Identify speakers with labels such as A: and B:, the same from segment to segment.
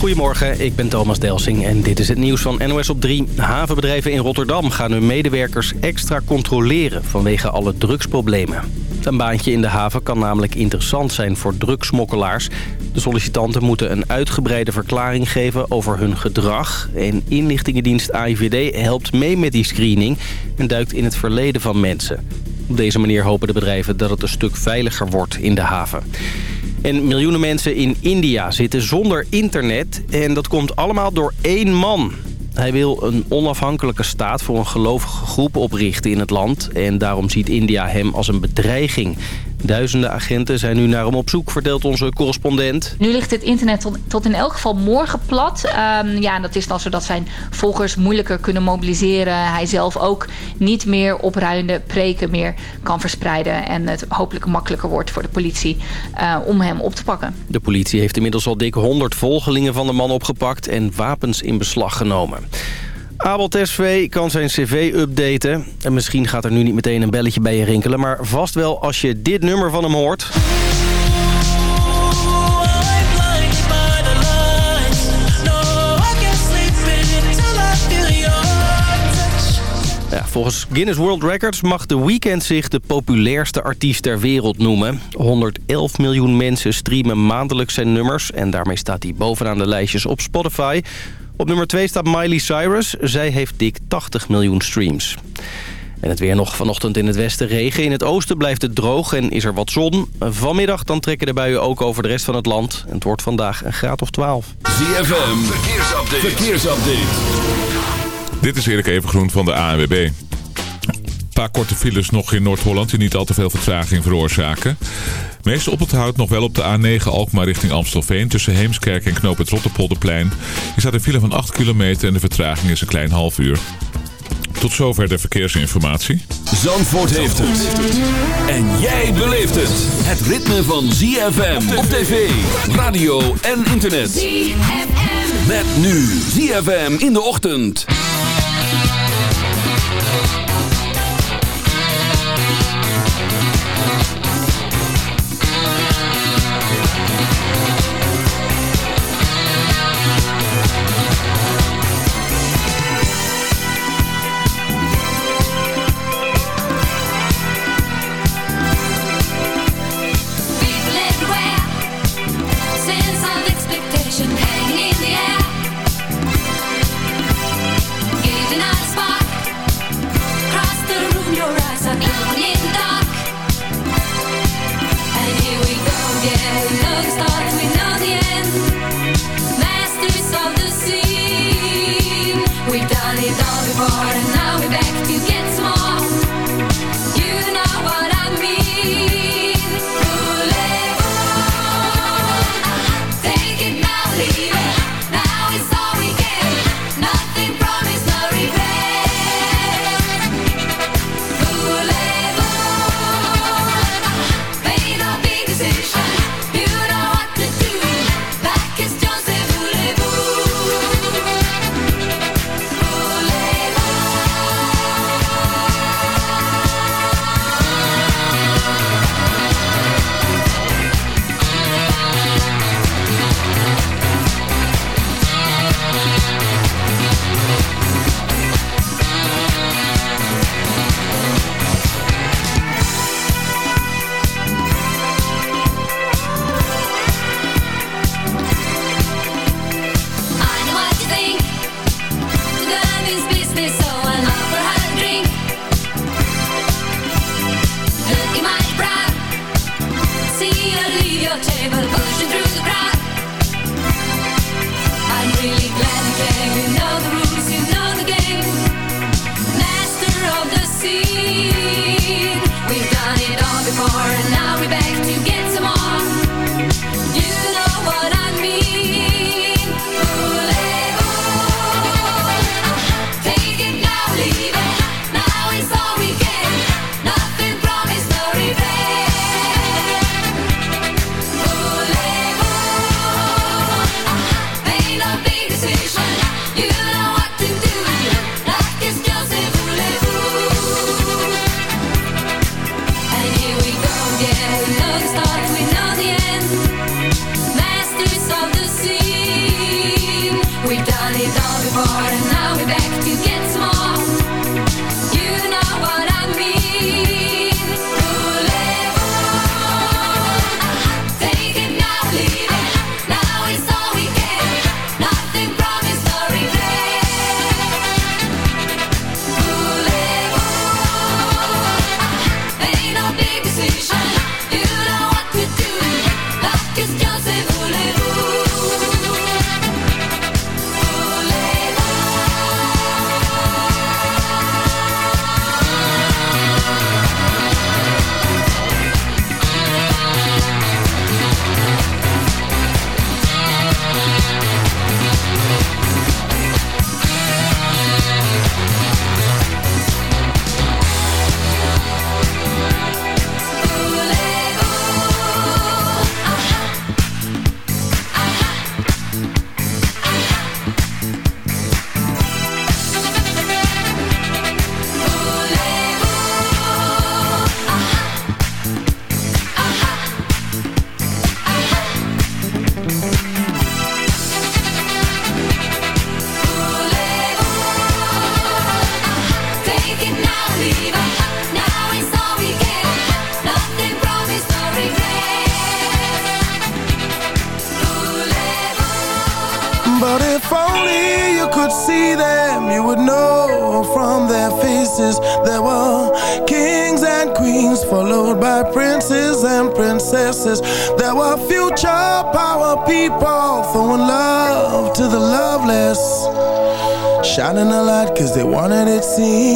A: Goedemorgen, ik ben Thomas Delsing en dit is het nieuws van NOS op 3. Havenbedrijven in Rotterdam gaan hun medewerkers extra controleren vanwege alle drugsproblemen. Een baantje in de haven kan namelijk interessant zijn voor drugsmokkelaars. De sollicitanten moeten een uitgebreide verklaring geven over hun gedrag. En inlichtingendienst AIVD helpt mee met die screening en duikt in het verleden van mensen. Op deze manier hopen de bedrijven dat het een stuk veiliger wordt in de haven. En miljoenen mensen in India zitten zonder internet. En dat komt allemaal door één man. Hij wil een onafhankelijke staat voor een gelovige groep oprichten in het land. En daarom ziet India hem als een bedreiging. Duizenden agenten zijn nu naar hem op zoek, vertelt onze correspondent.
B: Nu ligt het internet tot, tot in elk geval morgen plat. Um, ja, en dat is dan zodat zijn volgers moeilijker kunnen mobiliseren. Hij zelf ook niet meer opruimende preken meer kan verspreiden. En het hopelijk makkelijker wordt voor de politie uh, om hem op te pakken.
A: De politie heeft inmiddels al dik 100 volgelingen van de man opgepakt en wapens in beslag genomen. Abel Tesfaye kan zijn cv updaten. En misschien gaat er nu niet meteen een belletje bij je rinkelen... maar vast wel als je dit nummer van hem hoort. Ja, volgens Guinness World Records mag The Weeknd zich de populairste artiest ter wereld noemen. 111 miljoen mensen streamen maandelijks zijn nummers... en daarmee staat hij bovenaan de lijstjes op Spotify... Op nummer 2 staat Miley Cyrus. Zij heeft dik 80 miljoen streams. En het weer nog vanochtend in het westen regen. In het oosten blijft het droog en is er wat zon. Vanmiddag dan trekken de buien ook over de rest van het land. En het wordt vandaag een graad of 12.
C: ZFM, verkeersupdate. verkeersupdate.
D: Dit is Erik Evengroen van de ANWB. Een paar korte files nog in Noord-Holland die niet al te veel vertraging veroorzaken. Meest oponthoud nog wel op de A9 Alkmaar richting Amstelveen... tussen Heemskerk en Knoop het Rotterpolderplein. Je staat een file van 8 kilometer en de vertraging is een klein half uur. Tot zover de verkeersinformatie.
C: Zandvoort heeft het. En jij beleeft het. Het ritme van ZFM op tv, radio en internet. ZFM. Met nu ZFM in de ochtend.
E: see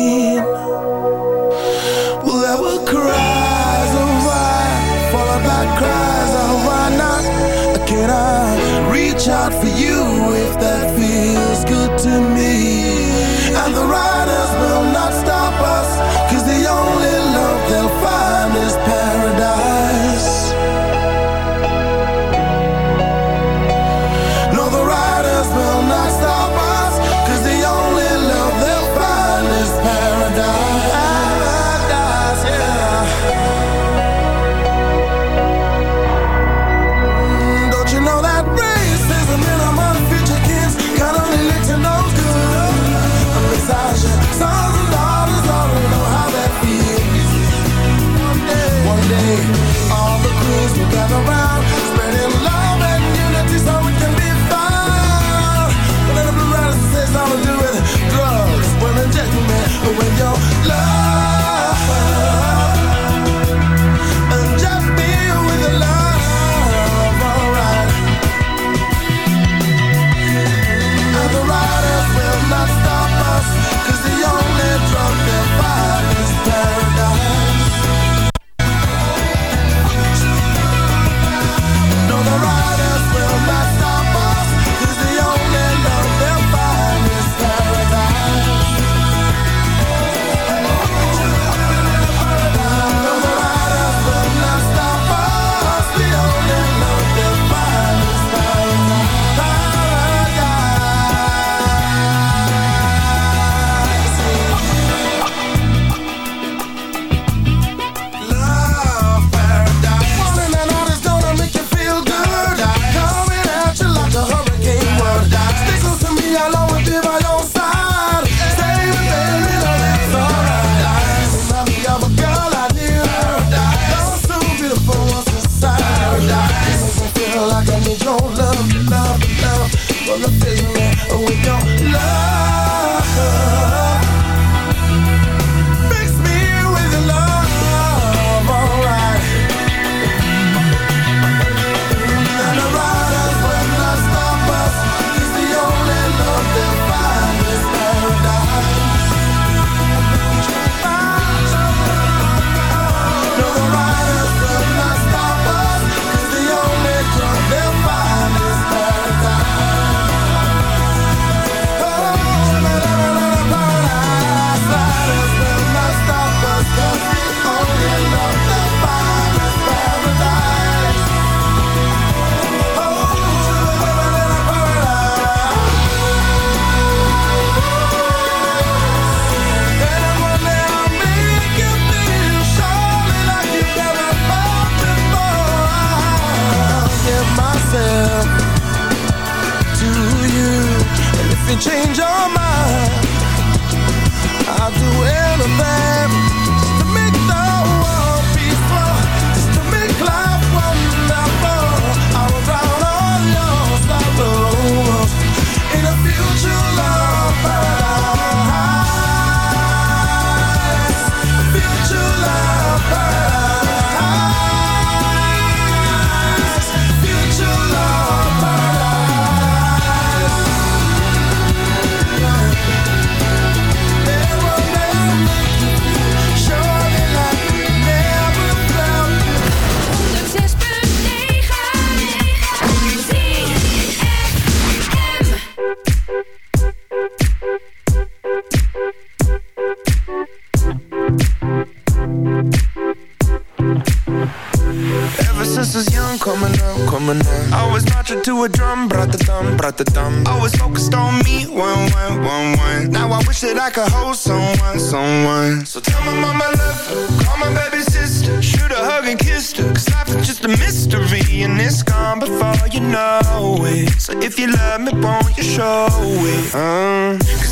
E: me,
F: won't you show it, uh.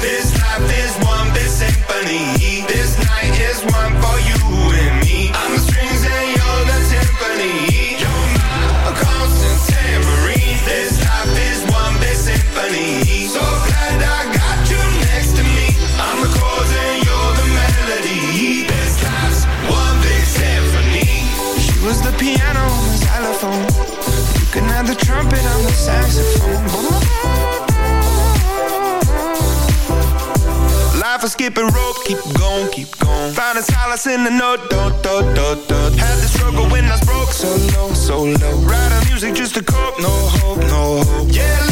F: Is rope, keep going, keep going. Finding solace in the note, dot, dot, dot, dot. Had the struggle when I was broke, so low, so low. Writing music just to cope, no hope, no hope. Yeah,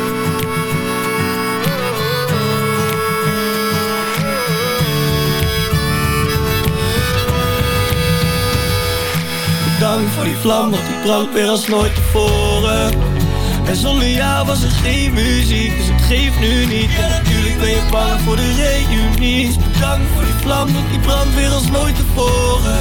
G: Bedankt voor die vlam, want die brandt weer als nooit tevoren. En zonder jou was er geen muziek, dus het geeft nu niet. En natuurlijk ben je bang voor de reunie. Bedankt voor die vlam, want die brandt weer als nooit tevoren.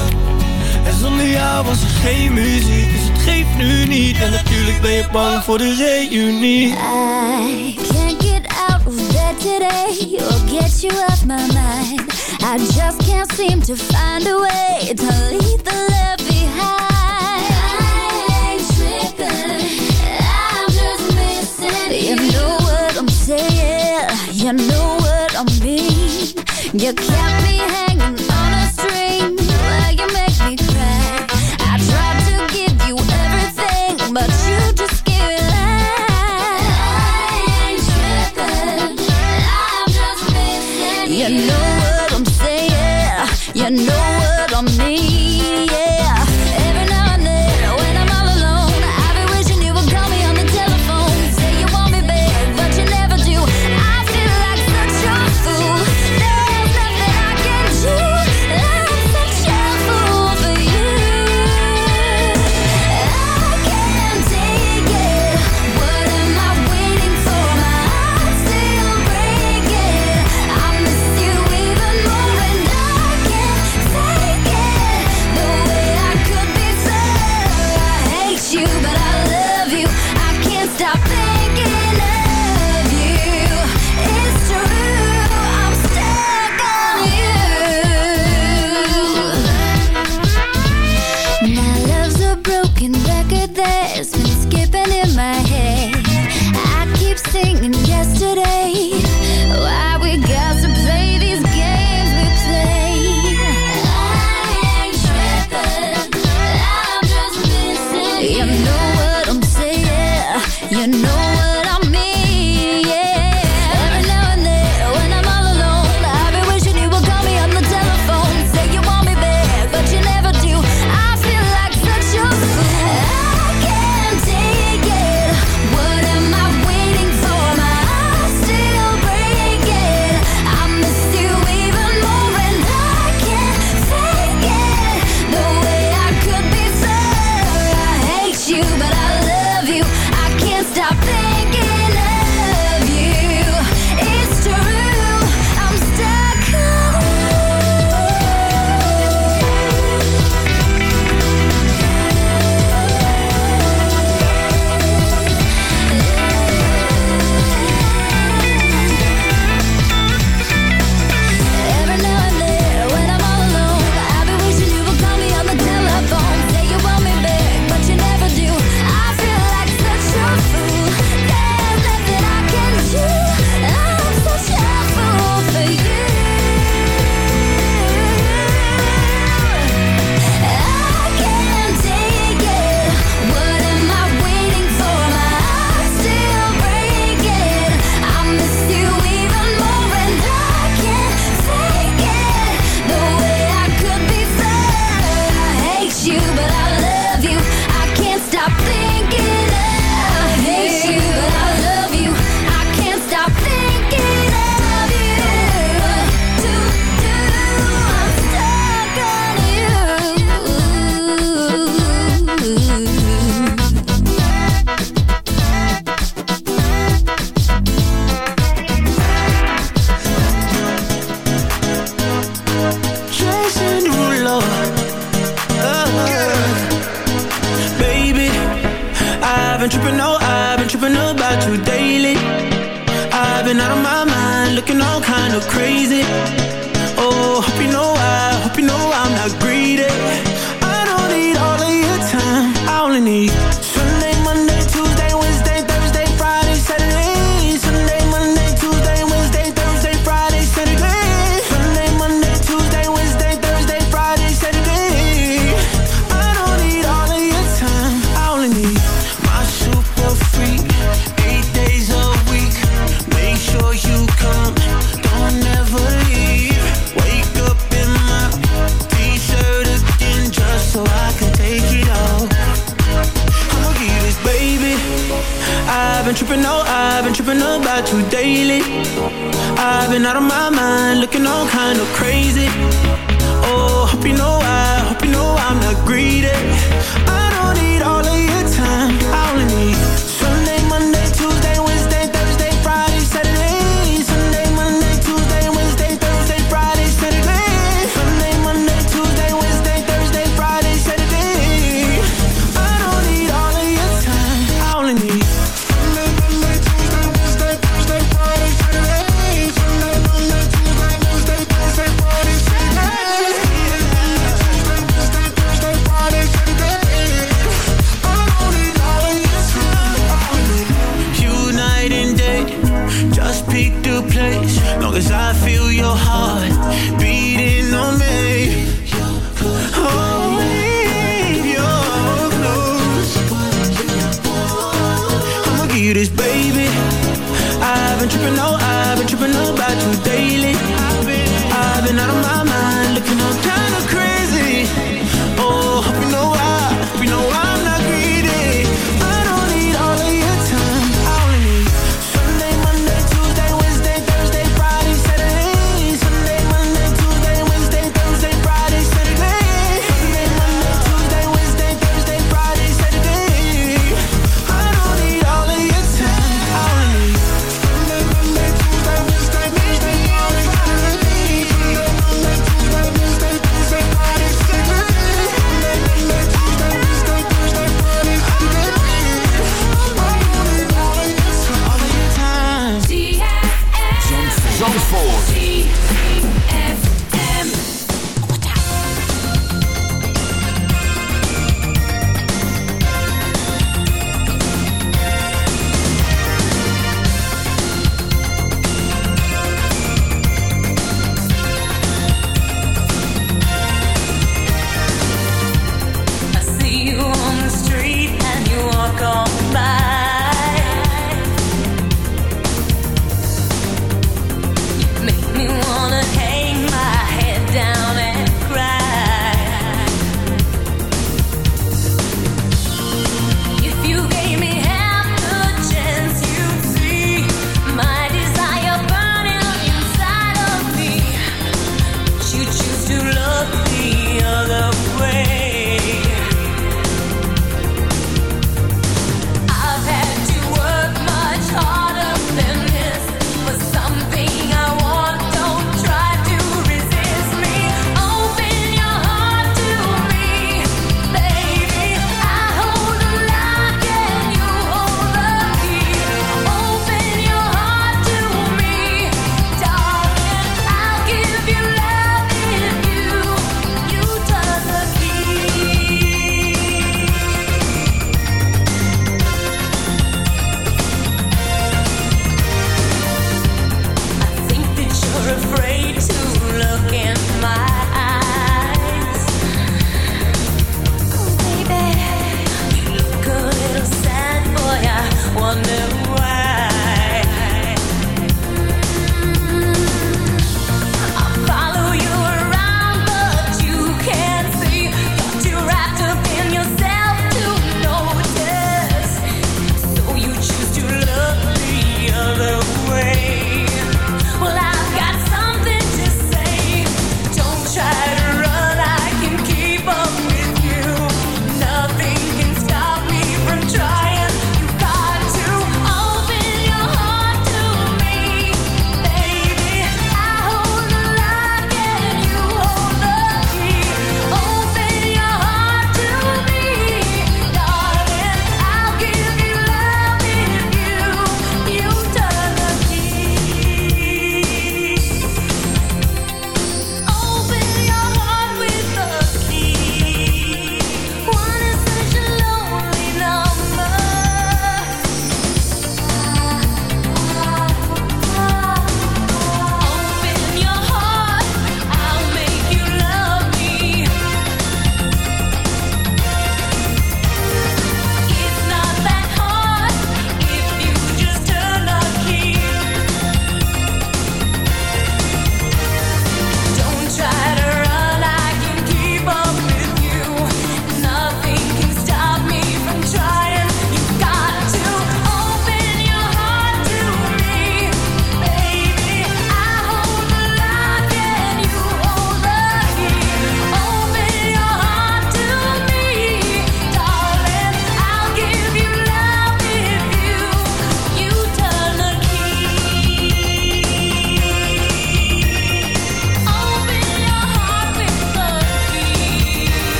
G: En zonder jou was er geen muziek, dus het geeft nu niet. En natuurlijk ben je bang voor de reunie.
H: I can't get out of bed today or get you off my mind. I just can't seem to find a way to leave the love I'm you know what I mean. You kept me hanging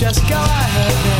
H: Just
I: go
C: ahead.